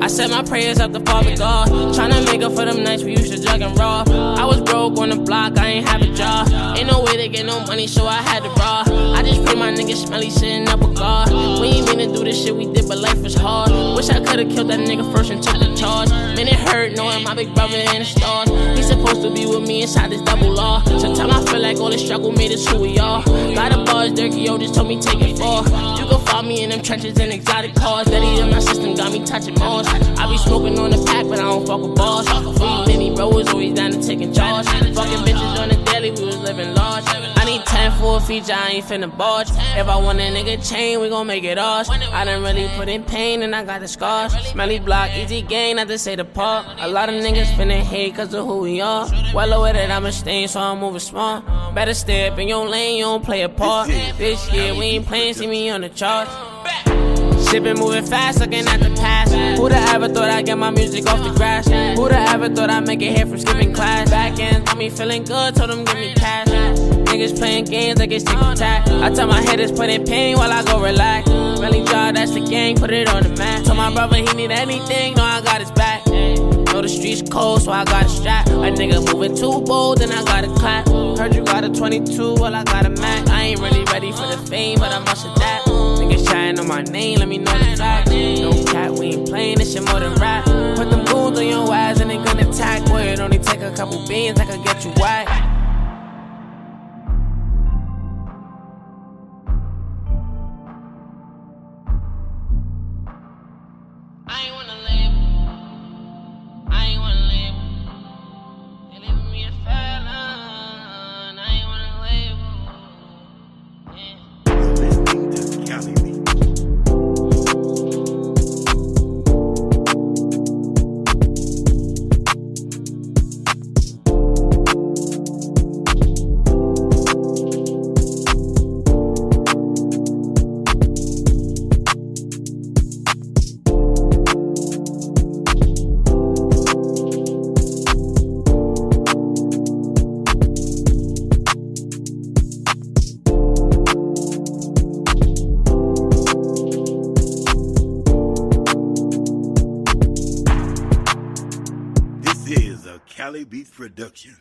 I said my prayers up to Father God. Tryna make up for them nights we used to jug and rob. I was broke on the block, I ain't have a job. Ain't no way to get no money, so I had to rob. I just pray my nigga smelly sitting up with God. We ain't mean to do this shit we did, but life was hard. Wish I could've killed that nigga first and took the charge. Man, it hurt knowing my big brother in the stars. He supposed to be with me inside this double law. Sometimes I feel like all this struggle made us who we are. Got a buzz, Dirty Yo just told me take it far. Me in them trenches in exotic cars. Daddy in my system got me touching Mars. I be smoking on the pack, but I don't fuck with balls. Free Lenny, bro, was always down to taking charge. Fucking bitches on the daily, we was living large. I need 10 for a feature, I ain't finna barge. If I want a nigga chain, we gon' make it ours. I done really put in pain and I got the scars. Smelly block, easy gain, not to say the park. A lot of niggas finna hate cause of who we are. Well aware that I'm a stain, so I'm moving smart. Better step in your lane, you don't play a part. This year we ain't playing, see me on the charts. Been moving fast, looking at the past. Who'da ever thought I'd get my music off the grass? Who'da ever thought I'd make it here from skipping class? Back end, got me feeling good, told them give me cash. Niggas playing games like it's tick tack. I tell my head is put in pain while I go relax. Really job, that's the gang, put it on the map. Told my brother he need anything, know I got his back. Know the streets cold, so I got a strap. A nigga moving too bold, then I got a clap. Heard you got a 22, well I got a Mac. I ain't really ready for the fame, but I must adapt. Niggas shine on my name, let me know the fact. No cat, we ain't playing this shit more than rap. Put them goons on your ass and they gonna attack. Boy, it only take a couple beans, I could get you whacked. Cali Beats production.